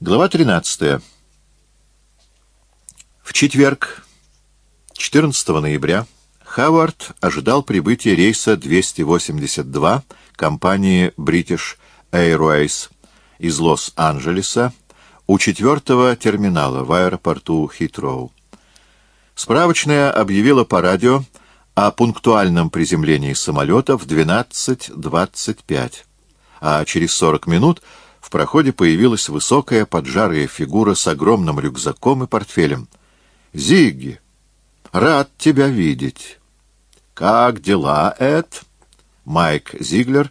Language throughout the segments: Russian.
Глава 13. В четверг, 14 ноября, Хавард ожидал прибытия рейса 282 компании British Airways из Лос-Анджелеса у четвертого терминала в аэропорту Хитроу. Справочная объявила по радио о пунктуальном приземлении самолета в 12.25, а через 40 минут в проходе появилась высокая поджарая фигура с огромным рюкзаком и портфелем. «Зигги, рад тебя видеть!» «Как дела, Эд?» Майк Зиглер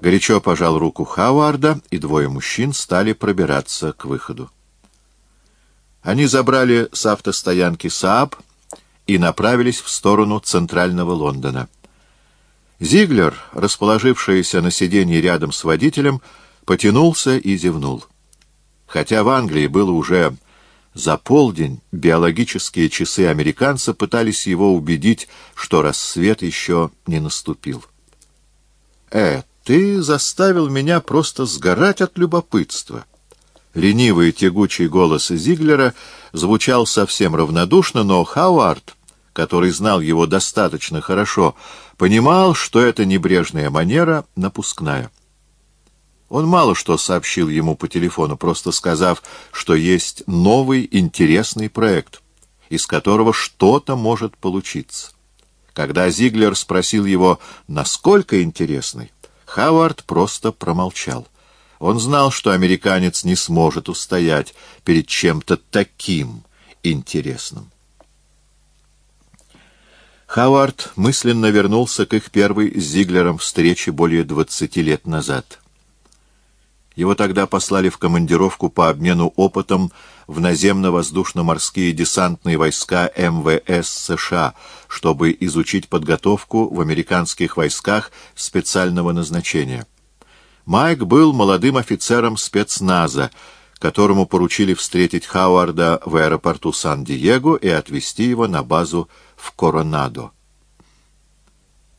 горячо пожал руку Хауарда, и двое мужчин стали пробираться к выходу. Они забрали с автостоянки Saab и направились в сторону центрального Лондона. Зиглер, расположившийся на сиденье рядом с водителем, потянулся и зевнул. Хотя в Англии было уже за полдень, биологические часы американца пытались его убедить, что рассвет еще не наступил. «Э, ты заставил меня просто сгорать от любопытства». Ленивый тягучий голос Зиглера звучал совсем равнодушно, но Хауард, который знал его достаточно хорошо, понимал, что эта небрежная манера напускная. Он мало что сообщил ему по телефону, просто сказав, что есть новый интересный проект, из которого что-то может получиться. Когда Зиглер спросил его, насколько интересный, Хавард просто промолчал. Он знал, что американец не сможет устоять перед чем-то таким интересным. Хавард мысленно вернулся к их первой с Зиглером встрече более двадцати лет назад. Его тогда послали в командировку по обмену опытом в наземно-воздушно-морские десантные войска МВС США, чтобы изучить подготовку в американских войсках специального назначения. Майк был молодым офицером спецназа, которому поручили встретить Хауарда в аэропорту Сан-Диего и отвезти его на базу в Коронадо.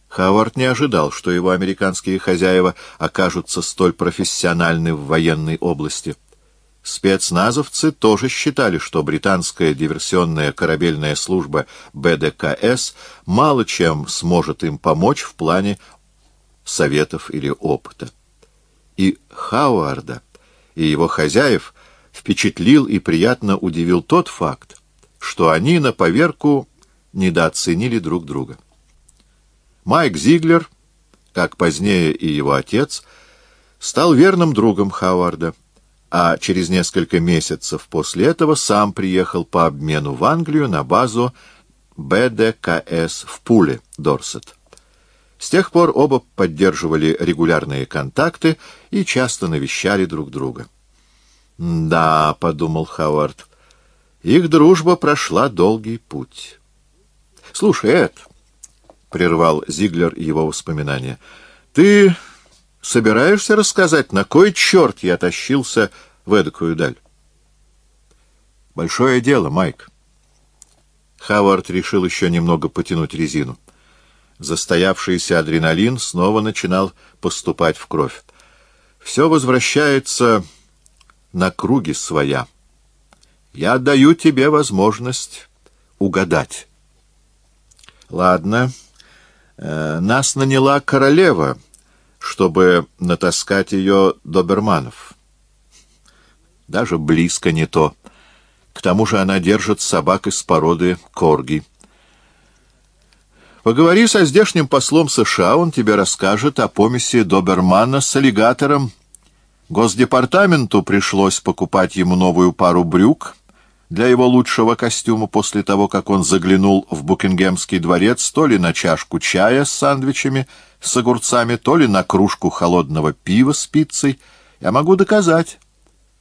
Хауард не ожидал, что его американские хозяева окажутся столь профессиональны в военной области. Спецназовцы тоже считали, что британская диверсионная корабельная служба БДКС мало чем сможет им помочь в плане советов или опыта и Хауарда, и его хозяев впечатлил и приятно удивил тот факт, что они на поверку недооценили друг друга. Майк Зиглер, как позднее и его отец, стал верным другом Хауарда, а через несколько месяцев после этого сам приехал по обмену в Англию на базу БДКС в Пуле, Дорсет. С тех пор оба поддерживали регулярные контакты и часто навещали друг друга. «Да», — подумал Хавард, — «их дружба прошла долгий путь». «Слушай, Эд», — прервал Зиглер его воспоминания, — «ты собираешься рассказать, на кой черт я тащился в эдакую даль?» «Большое дело, Майк». Хавард решил еще немного потянуть резину застоявшийся адреналин снова начинал поступать в кровь. Все возвращается на круги своя. Я даю тебе возможность угадать. Ладно, нас наняла королева, чтобы натаскать ее доберманов. Даже близко не то. К тому же она держит собак из породы корги. Поговори со здешним послом США, он тебе расскажет о помеси добермана с аллигатором. Госдепартаменту пришлось покупать ему новую пару брюк для его лучшего костюма после того, как он заглянул в Букингемский дворец то ли на чашку чая с сандвичами, с огурцами, то ли на кружку холодного пива с пиццей. Я могу доказать.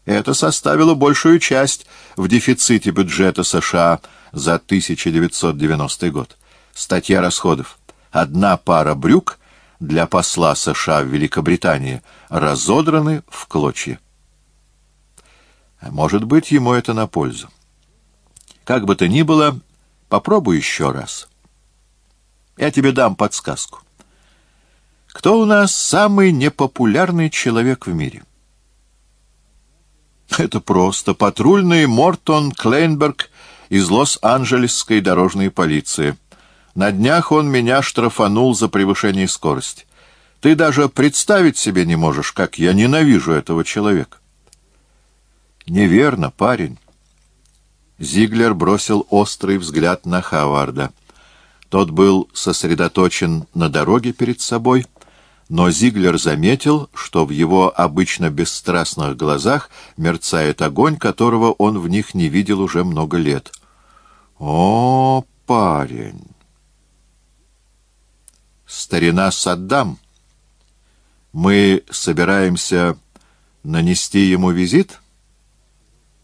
Это составило большую часть в дефиците бюджета США за 1990 год. Статья расходов. Одна пара брюк для посла США в Великобритании разодраны в клочья. Может быть, ему это на пользу. Как бы то ни было, попробуй еще раз. Я тебе дам подсказку. Кто у нас самый непопулярный человек в мире? Это просто. Патрульный Мортон Клейнберг из Лос-Анджелесской дорожной полиции. На днях он меня штрафанул за превышение скорости. Ты даже представить себе не можешь, как я ненавижу этого человека. Неверно, парень. Зиглер бросил острый взгляд на Хаварда. Тот был сосредоточен на дороге перед собой, но Зиглер заметил, что в его обычно бесстрастных глазах мерцает огонь, которого он в них не видел уже много лет. «О, парень!» «Старина Саддам, мы собираемся нанести ему визит?»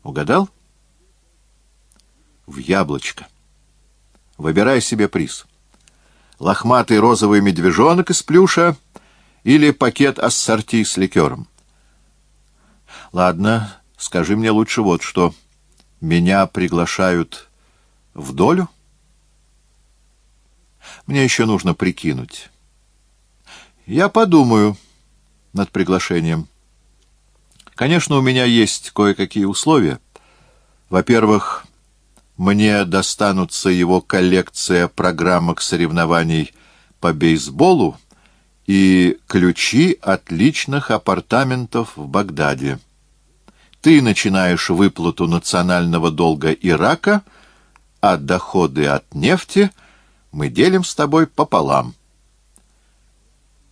«Угадал?» «В яблочко». Выбирай себе приз. Лохматый розовый медвежонок из плюша или пакет ассорти с ликером. Ладно, скажи мне лучше вот что. Меня приглашают в долю? Мне еще нужно прикинуть. Я подумаю над приглашением. Конечно, у меня есть кое-какие условия. Во-первых, мне достанутся его коллекция программок соревнований по бейсболу и ключи от личных апартаментов в Багдаде. Ты начинаешь выплату национального долга Ирака, а доходы от нефти мы делим с тобой пополам.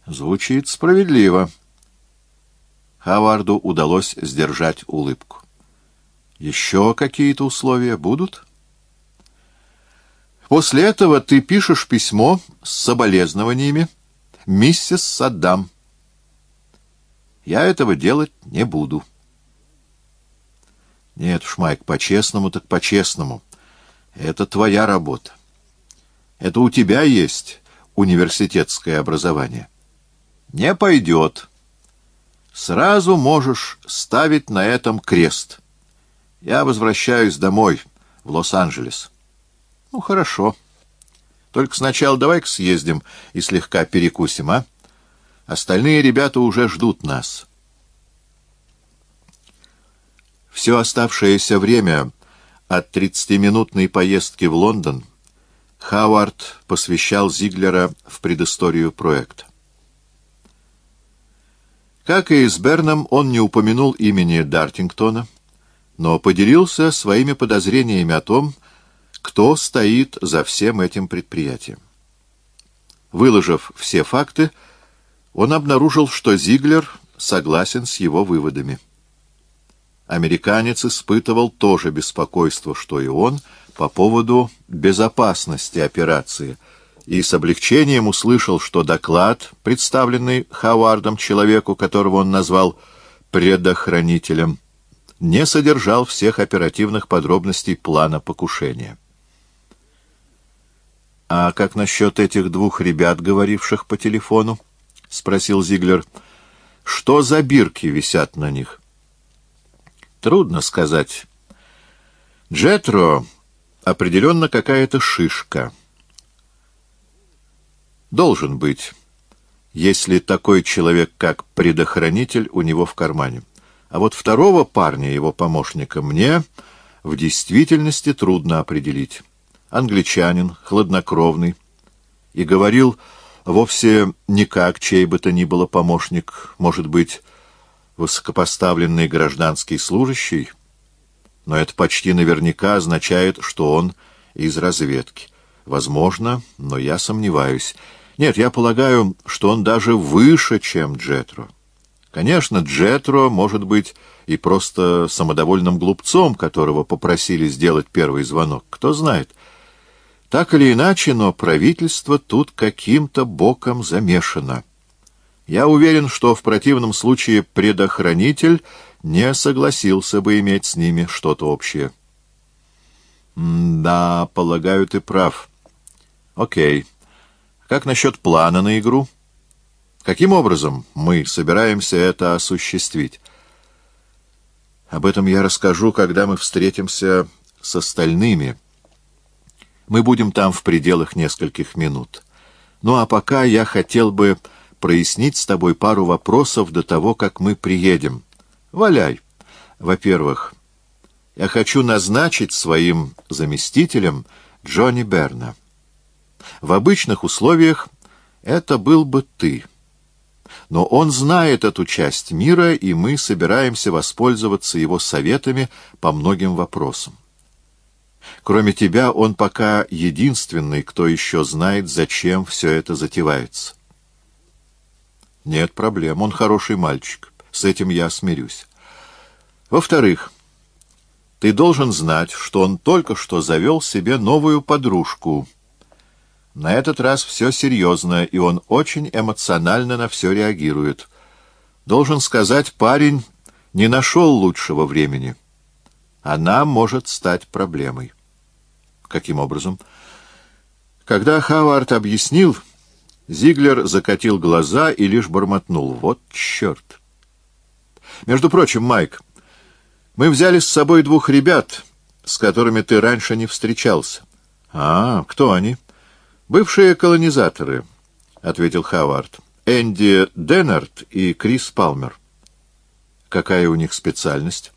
Звучит справедливо. Хаварду удалось сдержать улыбку. Еще какие-то условия будут? — После этого ты пишешь письмо с соболезнованиями миссис Саддам. Я этого делать не буду. Нет уж, Майк, по-честному так по-честному. Это твоя работа. Это у тебя есть университетское образование. Не пойдет. Сразу можешь ставить на этом крест. Я возвращаюсь домой, в Лос-Анджелес. Ну, хорошо. Только сначала давай-ка съездим и слегка перекусим, а? Остальные ребята уже ждут нас. Все оставшееся время от тридцатиминутной поездки в Лондон Хауард посвящал Зиглера в предысторию проекта. Как и с Берном, он не упомянул имени Дартингтона, но поделился своими подозрениями о том, кто стоит за всем этим предприятием. Выложив все факты, он обнаружил, что Зиглер согласен с его выводами. Американец испытывал то же беспокойство, что и он, по поводу безопасности операции, и с облегчением услышал, что доклад, представленный Хауардом человеку, которого он назвал предохранителем, не содержал всех оперативных подробностей плана покушения. «А как насчет этих двух ребят, говоривших по телефону?» — спросил Зиглер. «Что за бирки висят на них?» «Трудно сказать. Джетро определенно какая-то шишка. Должен быть, если такой человек, как предохранитель, у него в кармане. А вот второго парня, его помощника, мне в действительности трудно определить» англичанин, хладнокровный, и говорил вовсе не как чей бы то ни было помощник, может быть, высокопоставленный гражданский служащий, но это почти наверняка означает, что он из разведки. Возможно, но я сомневаюсь. Нет, я полагаю, что он даже выше, чем Джетро. Конечно, Джетро может быть и просто самодовольным глупцом, которого попросили сделать первый звонок. Кто знает. Так или иначе, но правительство тут каким-то боком замешано. Я уверен, что в противном случае предохранитель не согласился бы иметь с ними что-то общее. да, полагаю, ты прав. Окей. Как насчет плана на игру? Каким образом мы собираемся это осуществить? Об этом я расскажу, когда мы встретимся с остальными — мы будем там в пределах нескольких минут. Ну а пока я хотел бы прояснить с тобой пару вопросов до того, как мы приедем. Валяй. Во-первых, я хочу назначить своим заместителем Джонни Берна. В обычных условиях это был бы ты. Но он знает эту часть мира, и мы собираемся воспользоваться его советами по многим вопросам. Кроме тебя, он пока единственный, кто еще знает, зачем все это затевается. Нет проблем, он хороший мальчик. С этим я смирюсь. Во-вторых, ты должен знать, что он только что завел себе новую подружку. На этот раз все серьезно, и он очень эмоционально на все реагирует. Должен сказать, парень не нашел лучшего времени. Она может стать проблемой. Каким образом? Когда Хавард объяснил, Зиглер закатил глаза и лишь бормотнул. Вот черт! Между прочим, Майк, мы взяли с собой двух ребят, с которыми ты раньше не встречался. — А, кто они? — Бывшие колонизаторы, — ответил Хавард. — Энди Деннард и Крис Палмер. — Какая у них специальность?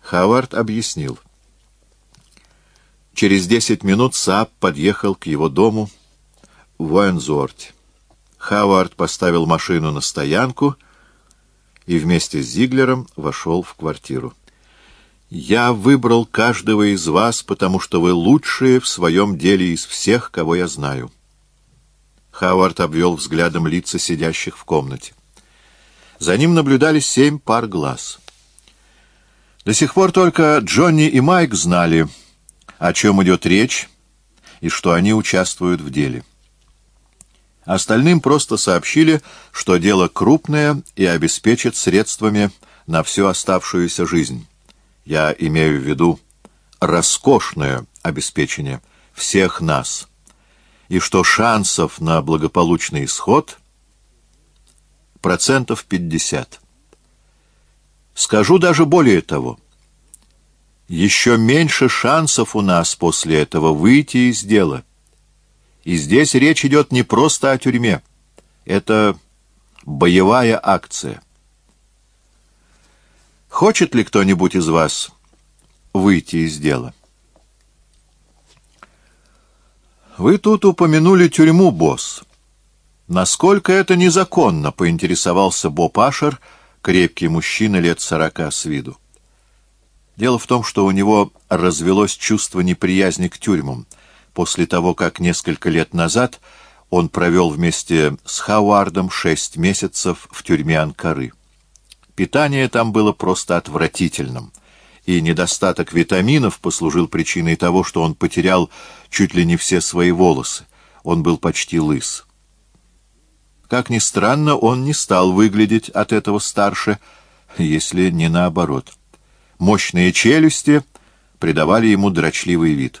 Хавард объяснил. Через десять минут Саап подъехал к его дому в Уэнзуорте. Хавард поставил машину на стоянку и вместе с Зиглером вошел в квартиру. «Я выбрал каждого из вас, потому что вы лучшие в своем деле из всех, кого я знаю». Хавард обвел взглядом лица сидящих в комнате. За ним наблюдали семь пар глаз. До сих пор только Джонни и Майк знали, о чем идет речь и что они участвуют в деле. Остальным просто сообщили, что дело крупное и обеспечит средствами на всю оставшуюся жизнь. Я имею в виду роскошное обеспечение всех нас, и что шансов на благополучный исход процентов 50. Скажу даже более того. Еще меньше шансов у нас после этого выйти из дела. И здесь речь идет не просто о тюрьме. Это боевая акция. Хочет ли кто-нибудь из вас выйти из дела? Вы тут упомянули тюрьму, босс. Насколько это незаконно, поинтересовался Боб Ашер, крепкий мужчина лет сорока с виду. Дело в том, что у него развелось чувство неприязни к тюрьмам после того, как несколько лет назад он провел вместе с Хауардом шесть месяцев в тюрьме Анкары. Питание там было просто отвратительным, и недостаток витаминов послужил причиной того, что он потерял чуть ли не все свои волосы. Он был почти лыс. Как ни странно, он не стал выглядеть от этого старше, если не наоборот. Мощные челюсти придавали ему дрочливый вид.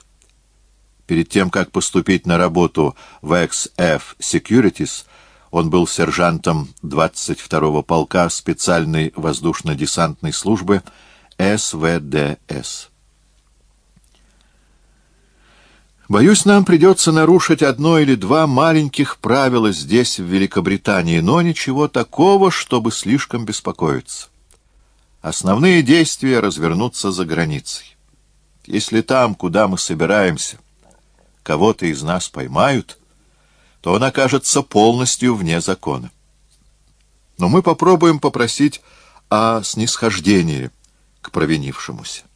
Перед тем, как поступить на работу в XF Securities, он был сержантом 22-го полка специальной воздушно-десантной службы СВДС. Боюсь, нам придется нарушить одно или два маленьких правила здесь, в Великобритании, но ничего такого, чтобы слишком беспокоиться. Основные действия развернутся за границей. Если там, куда мы собираемся, кого-то из нас поймают, то он окажется полностью вне закона. Но мы попробуем попросить о снисхождении к провинившемуся. —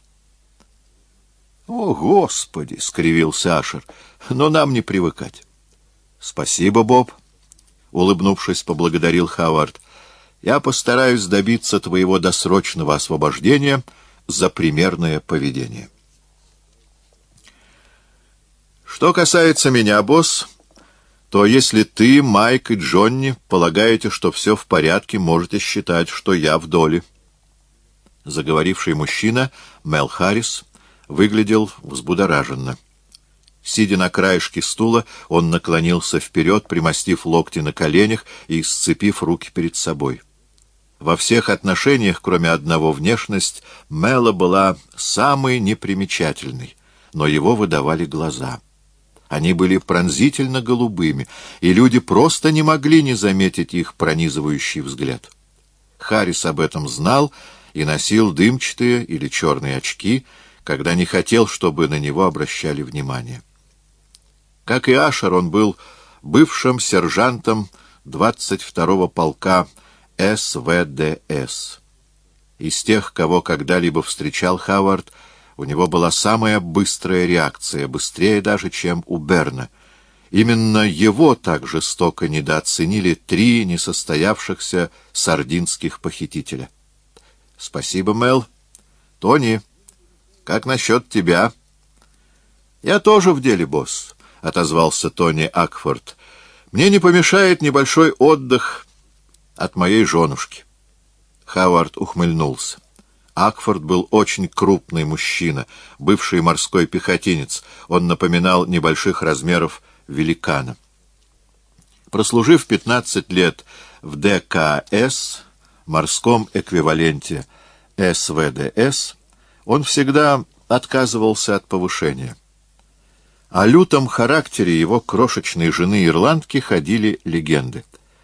О, Господи! — скривился Ашер. — Но нам не привыкать. — Спасибо, Боб! — улыбнувшись, поблагодарил Хавард. — Я постараюсь добиться твоего досрочного освобождения за примерное поведение. Что касается меня, босс то если ты, Майк и Джонни полагаете, что все в порядке, можете считать, что я в доле. Заговоривший мужчина, Мел Харрис, выглядел взбудораженно. Сидя на краешке стула, он наклонился вперед, примостив локти на коленях и сцепив руки перед собой. Во всех отношениях, кроме одного внешность, Мела была самой непримечательной, но его выдавали глаза — они были пронзительно голубыми, и люди просто не могли не заметить их пронизывающий взгляд. Харрис об этом знал и носил дымчатые или черные очки, когда не хотел, чтобы на него обращали внимание. Как и Ашер, он был бывшим сержантом 22-го полка СВДС. Из тех, кого когда-либо встречал Хавард, у него была самая быстрая реакция, быстрее даже, чем у Берна. Именно его так жестоко недооценили три несостоявшихся сардинских похитителя. — Спасибо, Мел. — Тони, как насчет тебя? — Я тоже в деле, босс, — отозвался Тони Акфорд. — Мне не помешает небольшой отдых от моей женушки. Хавард ухмыльнулся. Акфорд был очень крупный мужчина, бывший морской пехотинец. Он напоминал небольших размеров великана. Прослужив 15 лет в ДКС, морском эквиваленте СВДС, он всегда отказывался от повышения. О лютом характере его крошечной жены-ирландки ходили легенды.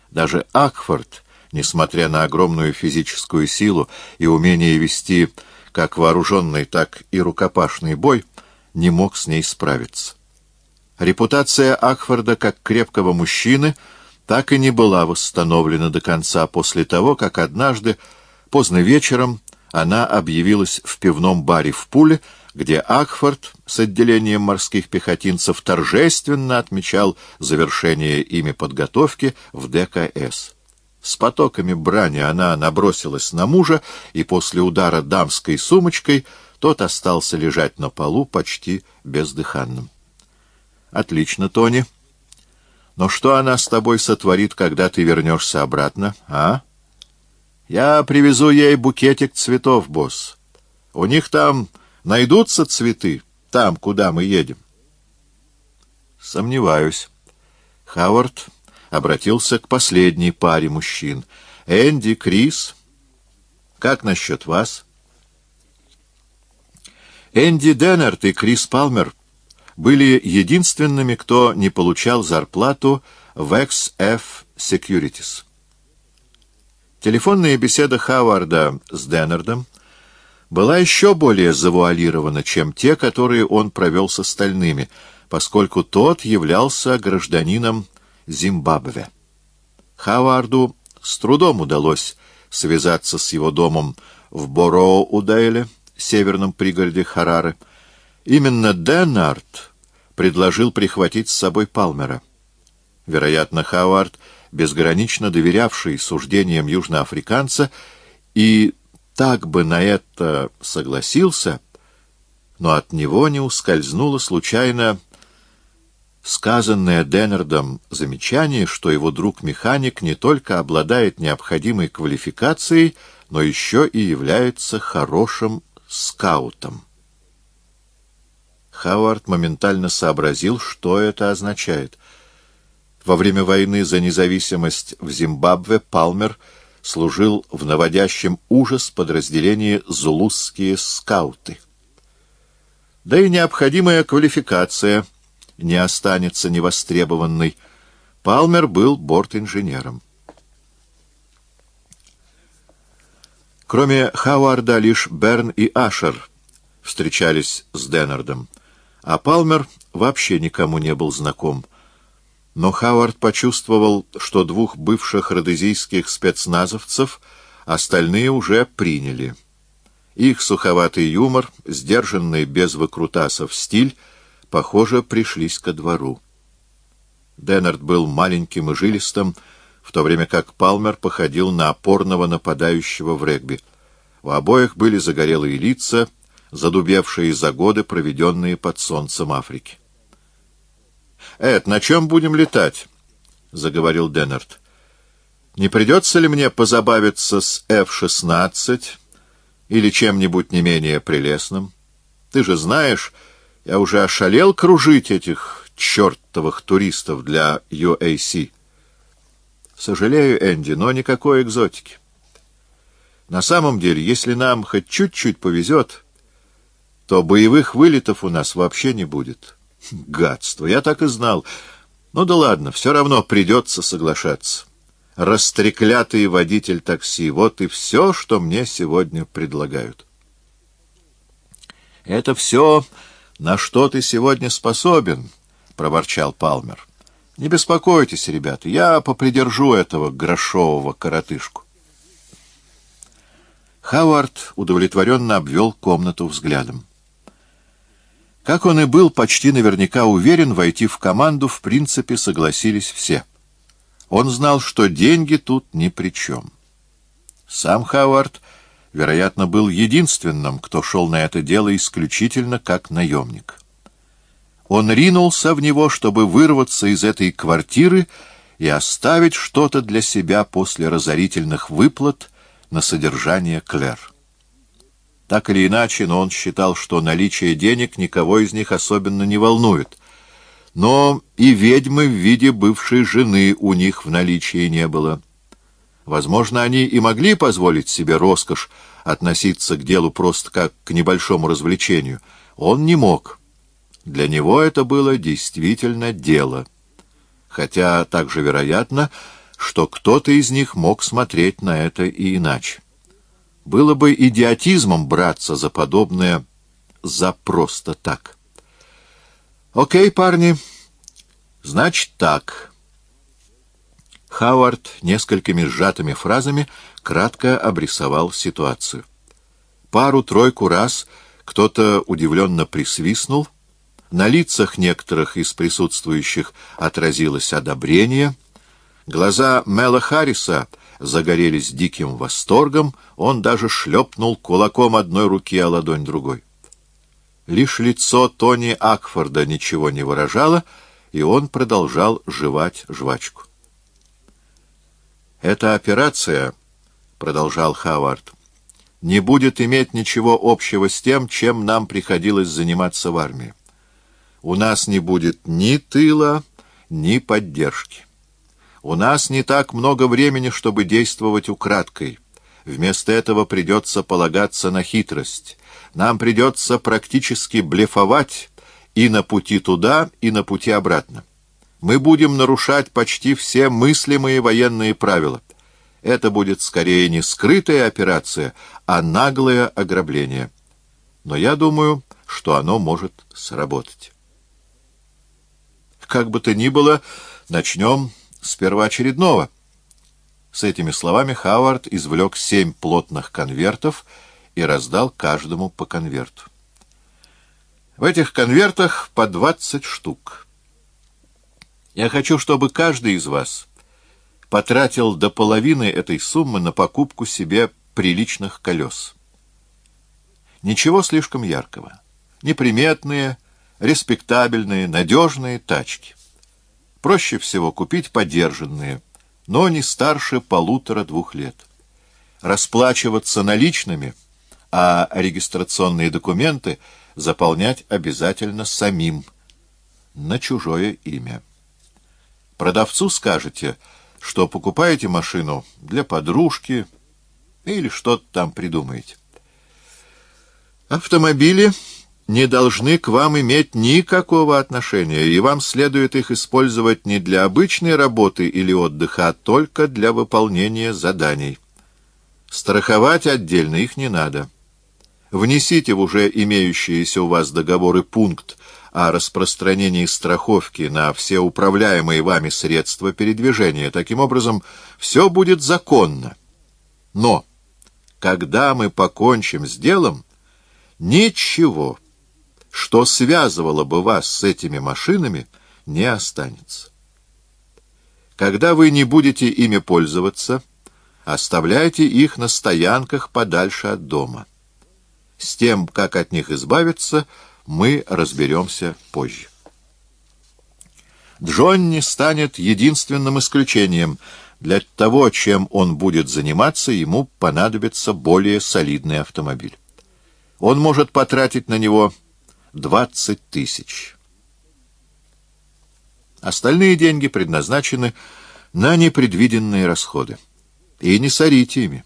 Даже Акфорд несмотря на огромную физическую силу и умение вести как вооруженный, так и рукопашный бой, не мог с ней справиться. Репутация Акфорда как крепкого мужчины так и не была восстановлена до конца после того, как однажды, поздно вечером, она объявилась в пивном баре в Пуле, где Акфорд с отделением морских пехотинцев торжественно отмечал завершение ими подготовки в ДКС. С потоками брани она набросилась на мужа, и после удара дамской сумочкой тот остался лежать на полу почти бездыханным. — Отлично, Тони. Но что она с тобой сотворит, когда ты вернешься обратно, а? — Я привезу ей букетик цветов, босс. У них там найдутся цветы, там, куда мы едем. — Сомневаюсь. Хавард обратился к последней паре мужчин. «Энди, Крис, как насчет вас?» Энди Деннерт и Крис Палмер были единственными, кто не получал зарплату в XF Securities. Телефонная беседа Хаварда с Деннердом была еще более завуалирована, чем те, которые он провел с остальными, поскольку тот являлся гражданином Зимбабве. Хаварду с трудом удалось связаться с его домом в Бороу-Удейле, северном пригороде Харары. Именно Деннард предложил прихватить с собой Палмера. Вероятно, Хавард, безгранично доверявший суждениям южноафриканца, и так бы на это согласился, но от него не ускользнуло случайно сказанное Деннердом замечание, что его друг-механик не только обладает необходимой квалификацией, но еще и является хорошим скаутом. Хауард моментально сообразил, что это означает. Во время войны за независимость в Зимбабве Палмер служил в наводящем ужас подразделении «Зулусские скауты». Да и необходимая квалификация — не останется невостребованной. Палмер был бортинженером. Кроме Хауарда, лишь Берн и Ашер встречались с Деннардом, а Палмер вообще никому не был знаком. Но Хауард почувствовал, что двух бывших родезийских спецназовцев остальные уже приняли. Их суховатый юмор, сдержанный без выкрутасов стиль — похоже, пришлись ко двору. Деннард был маленьким и жилистым, в то время как Палмер походил на опорного нападающего в регби. У обоих были загорелые лица, задубевшие за годы, проведенные под солнцем Африки. «Эд, на чем будем летать?» — заговорил Деннард. «Не придется ли мне позабавиться с F-16 или чем-нибудь не менее прелестным? Ты же знаешь, я уже ошалел кружить этих чертовых туристов для UAC. Сожалею, Энди, но никакой экзотики. На самом деле, если нам хоть чуть-чуть повезет, то боевых вылетов у нас вообще не будет. Гадство, я так и знал. Ну да ладно, все равно придется соглашаться. растреклятый водитель такси. Вот и все, что мне сегодня предлагают. Это все, на что ты сегодня способен, — проворчал Палмер. Не беспокойтесь, ребята, я попридержу этого грошового коротышку. Хавард удовлетворенно обвел комнату взглядом. Как он и был почти наверняка уверен, войти в команду в принципе согласились все. Он знал, что деньги тут ни при чем. Сам Хавард, вероятно, был единственным, кто шел на это дело исключительно как наемник. Он ринулся в него, чтобы вырваться из этой квартиры и оставить что-то для себя после разорительных выплат на содержание Клэр. Так или иначе, но он считал, что наличие денег никого из них особенно не волнует. Но и ведьмы в виде бывшей жены у них в наличии не было. Возможно, они и могли позволить себе роскошь относиться к делу просто как к небольшому развлечению. Он не мог. Для него это было действительно дело. Хотя также вероятно, что кто-то из них мог смотреть на это и иначе. Было бы идиотизмом браться за подобное за просто так. «Окей, парни, значит так». Хауард несколькими сжатыми фразами кратко обрисовал ситуацию. Пару-тройку раз кто-то удивленно присвистнул — на лицах некоторых из присутствующих отразилось одобрение. Глаза Мела Харриса загорелись диким восторгом, он даже шлепнул кулаком одной руки, а ладонь другой. Лишь лицо Тони Акфорда ничего не выражало, и он продолжал жевать жвачку. «Эта операция, — продолжал Хавард, — не будет иметь ничего общего с тем, чем нам приходилось заниматься в армии у нас не будет ни тыла, ни поддержки. У нас не так много времени, чтобы действовать украдкой. Вместо этого придется полагаться на хитрость. Нам придется практически блефовать и на пути туда, и на пути обратно. Мы будем нарушать почти все мыслимые военные правила. Это будет скорее не скрытая операция, а наглое ограбление. Но я думаю, что оно может сработать. Как бы то ни было, начнем с первоочередного. С этими словами Хауард извлек семь плотных конвертов и раздал каждому по конверту. В этих конвертах по двадцать штук. Я хочу, чтобы каждый из вас потратил до половины этой суммы на покупку себе приличных колес. Ничего слишком яркого. Неприметные, респектабельные, надежные тачки. Проще всего купить подержанные, но не старше полутора-двух лет. Расплачиваться наличными, а регистрационные документы заполнять обязательно самим, на чужое имя. Продавцу скажете, что покупаете машину для подружки или что-то там придумаете. Автомобили не должны к вам иметь никакого отношения, и вам следует их использовать не для обычной работы или отдыха, а только для выполнения заданий. Страховать отдельно их не надо. Внесите в уже имеющиеся у вас договоры пункт о распространении страховки на все управляемые вами средства передвижения. Таким образом, все будет законно. Но, когда мы покончим с делом, ничего что связывало бы вас с этими машинами, не останется. Когда вы не будете ими пользоваться, оставляйте их на стоянках подальше от дома. С тем, как от них избавиться, мы разберемся позже. Джонни станет единственным исключением. Для того, чем он будет заниматься, ему понадобится более солидный автомобиль. Он может потратить на него двадцать тысяч. Остальные деньги предназначены на непредвиденные расходы. И не сорите ими.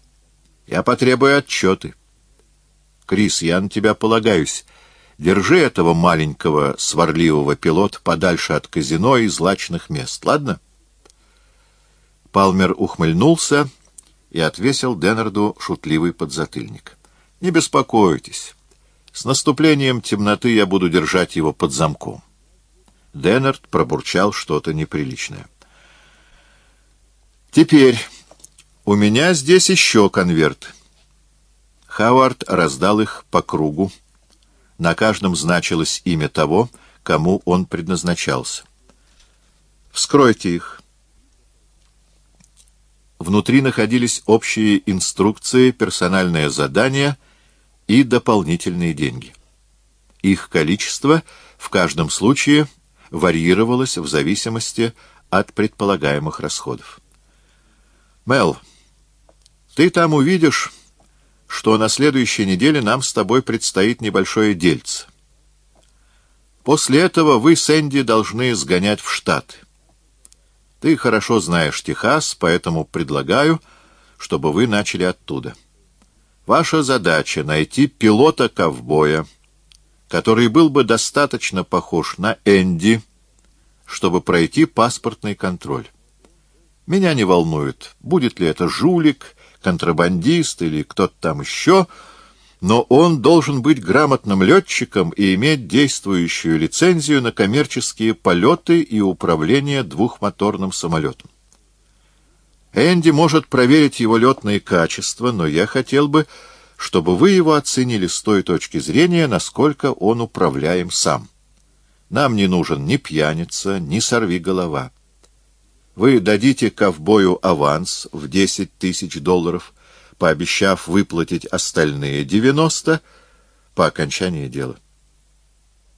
Я потребую отчеты. Крис, я на тебя полагаюсь. Держи этого маленького сварливого пилота подальше от казино и злачных мест, ладно? Палмер ухмыльнулся и отвесил Деннерду шутливый подзатыльник. — Не беспокойтесь. С наступлением темноты я буду держать его под замком. Деннерд пробурчал что-то неприличное. — Теперь у меня здесь еще конверт. Хавард раздал их по кругу. На каждом значилось имя того, кому он предназначался. «Вскройте их». Внутри находились общие инструкции, персональное задание и дополнительные деньги. Их количество в каждом случае варьировалось в зависимости от предполагаемых расходов. «Мел, ты там увидишь, что на следующей неделе нам с тобой предстоит небольшое дельце. После этого вы с Энди должны сгонять в Штаты. Ты хорошо знаешь Техас, поэтому предлагаю, чтобы вы начали оттуда. Ваша задача — найти пилота-ковбоя, который был бы достаточно похож на Энди, чтобы пройти паспортный контроль. Меня не волнует, будет ли это жулик, контрабандист или кто-то там еще, но он должен быть грамотным летчиком и иметь действующую лицензию на коммерческие полеты и управление двухмоторным самолетом. Энди может проверить его летные качества, но я хотел бы, чтобы вы его оценили с той точки зрения, насколько он управляем сам. Нам не нужен ни пьяница, ни сорви голова. Вы дадите ковбою аванс в 10 тысяч долларов, пообещав выплатить остальные 90 по окончании дела.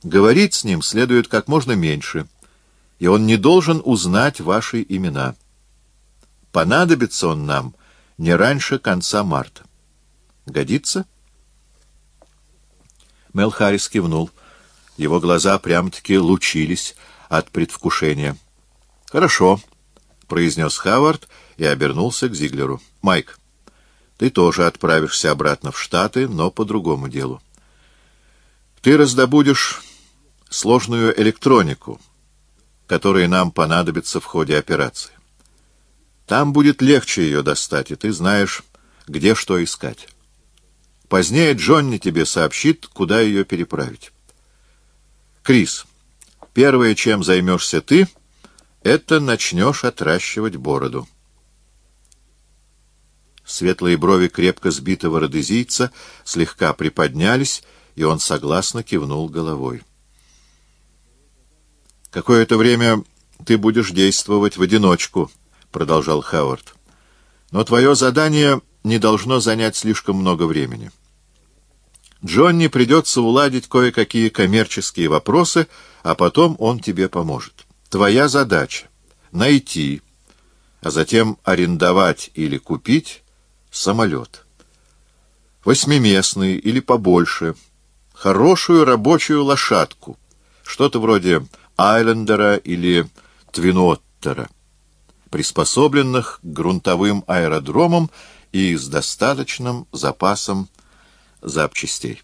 Говорить с ним следует как можно меньше, и он не должен узнать ваши имена. Понадобится он нам не раньше конца марта. Годится? Мел Харрис кивнул. Его глаза прям-таки лучились от предвкушения. «Хорошо», — произнес Хавард и обернулся к Зиглеру. «Майк, ты тоже отправишься обратно в Штаты, но по другому делу. Ты раздобудешь сложную электронику, которая нам понадобится в ходе операции. Там будет легче ее достать, и ты знаешь, где что искать. Позднее Джонни тебе сообщит, куда ее переправить. Крис, первое, чем займешься ты — это начнешь отращивать бороду. Светлые брови крепко сбитого родезийца слегка приподнялись, и он согласно кивнул головой. «Какое-то время ты будешь действовать в одиночку», — продолжал Хауард. «Но твое задание не должно занять слишком много времени. Джонни придется уладить кое-какие коммерческие вопросы, а потом он тебе поможет. Твоя задача — найти, а затем арендовать или купить самолет. Восьмиместный или побольше, хорошую рабочую лошадку, что-то вроде Айлендера или Твиноттера, приспособленных к грунтовым аэродромам и с достаточным запасом запчастей.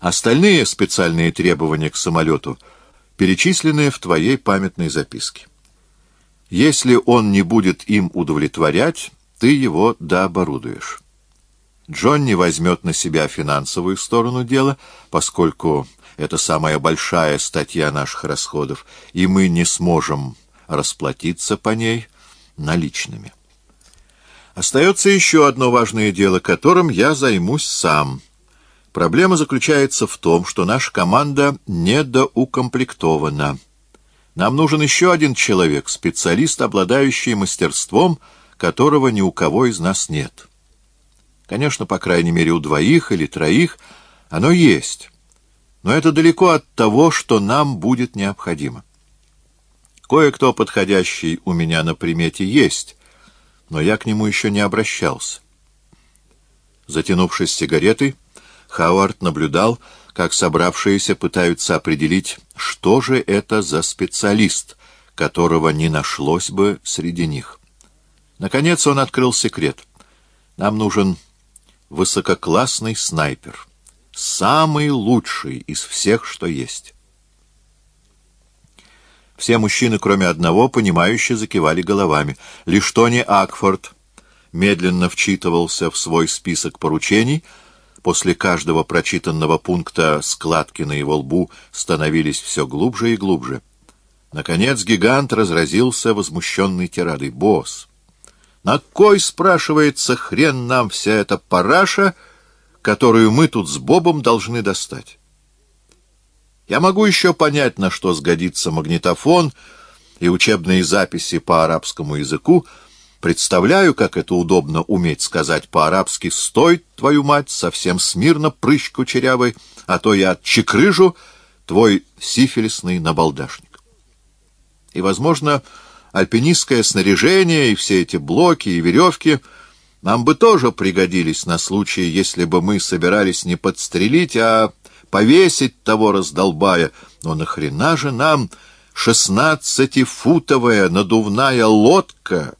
Остальные специальные требования к самолету — перечисленные в твоей памятной записке. Если он не будет им удовлетворять, ты его дооборудуешь. Джонни возьмет на себя финансовую сторону дела, поскольку это самая большая статья наших расходов, и мы не сможем расплатиться по ней наличными. Остается еще одно важное дело, которым я займусь сам — Проблема заключается в том, что наша команда недоукомплектована. Нам нужен еще один человек, специалист, обладающий мастерством, которого ни у кого из нас нет. Конечно, по крайней мере, у двоих или троих оно есть, но это далеко от того, что нам будет необходимо. Кое-кто подходящий у меня на примете есть, но я к нему еще не обращался. Затянувшись сигаретой, Хауард наблюдал, как собравшиеся пытаются определить, что же это за специалист, которого не нашлось бы среди них. Наконец он открыл секрет. Нам нужен высококлассный снайпер. Самый лучший из всех, что есть. Все мужчины, кроме одного, понимающе закивали головами. Лишь Тони Акфорд медленно вчитывался в свой список поручений. После каждого прочитанного пункта складки на его лбу становились все глубже и глубже. Наконец гигант разразился возмущенной тирадой. «Босс! На кой, спрашивается, хрен нам вся эта параша, которую мы тут с Бобом должны достать?» Я могу еще понять, на что сгодится магнитофон и учебные записи по арабскому языку. Представляю, как это удобно уметь сказать по-арабски «Стой, твою мать, совсем смирно, прыщ кучерявый, а то я отчекрыжу твой сифилисный набалдашник». И, возможно, альпинистское снаряжение и все эти блоки и веревки нам бы тоже пригодились на случай, если бы мы собирались не подстрелить, а повесить того раздолбая. Но нахрена же нам шестнадцатифутовая надувная лодка,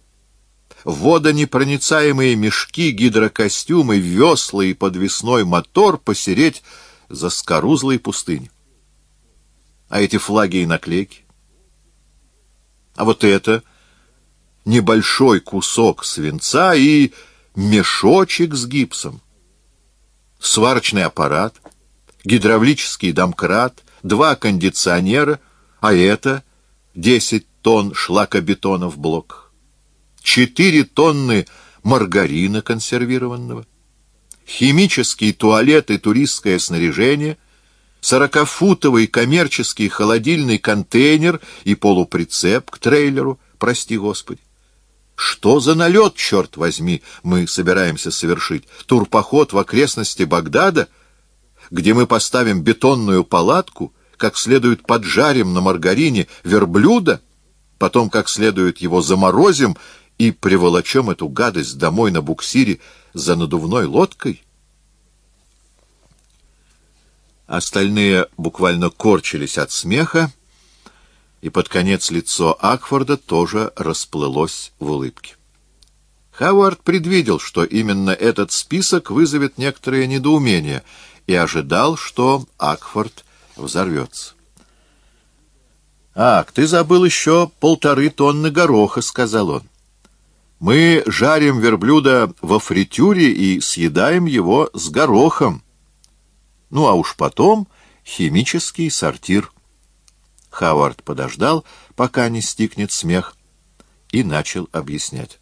водонепроницаемые мешки, гидрокостюмы, весла и подвесной мотор посереть за скорузлой пустынь? А эти флаги и наклейки? А вот это небольшой кусок свинца и мешочек с гипсом. Сварочный аппарат — гидравлический домкрат, два кондиционера, а это 10 тонн шлакобетона в блок, 4 тонны маргарина консервированного, химический туалет и туристское снаряжение, сорокафутовый коммерческий холодильный контейнер и полуприцеп к трейлеру, прости господи. Что за налет, черт возьми, мы собираемся совершить? Турпоход в окрестности Багдада — где мы поставим бетонную палатку, как следует поджарим на маргарине верблюда, потом как следует его заморозим и приволочем эту гадость домой на буксире за надувной лодкой? Остальные буквально корчились от смеха, и под конец лицо Акфорда тоже расплылось в улыбке. Хавард предвидел, что именно этот список вызовет некоторое недоумение — и ожидал, что Акфорд взорвется. «Ак, ты забыл еще полторы тонны гороха», — сказал он. «Мы жарим верблюда во фритюре и съедаем его с горохом. Ну, а уж потом химический сортир». Хавард подождал, пока не стикнет смех, и начал объяснять.